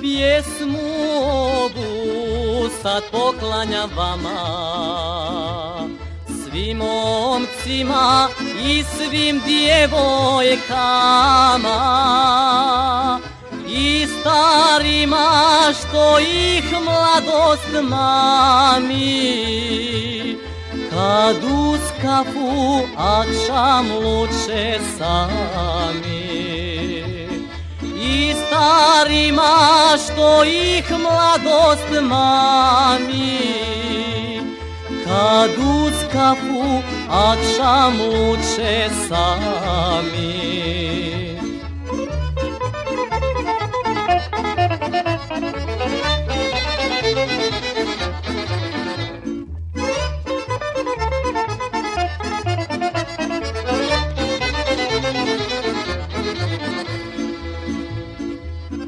Pjesmu ovu sad poklanja vama. Svim momcima i svim djevojkama I starima što ih mladost mami. Kad uz kafu akšam luče sami što ih mladost mami? Kad uz kafu akšam luče sami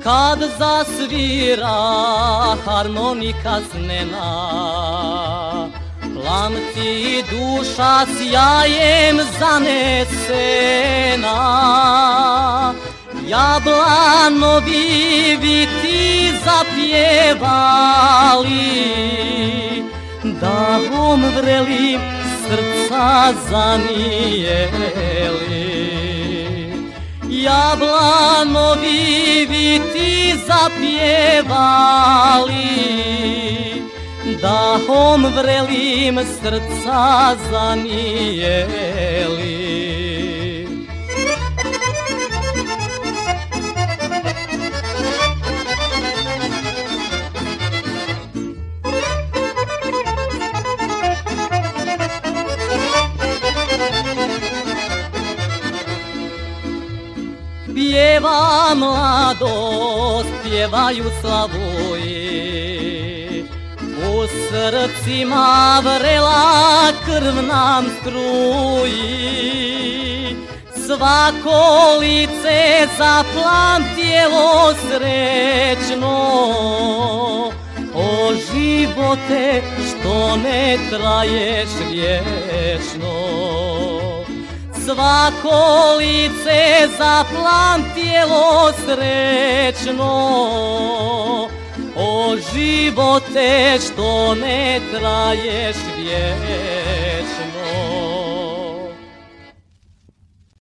Kad zasvira harmonika snena Plamci duša sjajem zanesena. Jablanovi viti zapjevali Dahom vreli srca zanijeli Jablanovi viti zapjevali Dahom vrelim srca zanijeli Pjeva mladost, pjevaju slavuji U srcima vrela krv nam struji. Svako lice zaplamtjelo srećno. O živote što ne traješ vječno Svako lice zaplamtjelo srećno. O živote što ne traješ vječno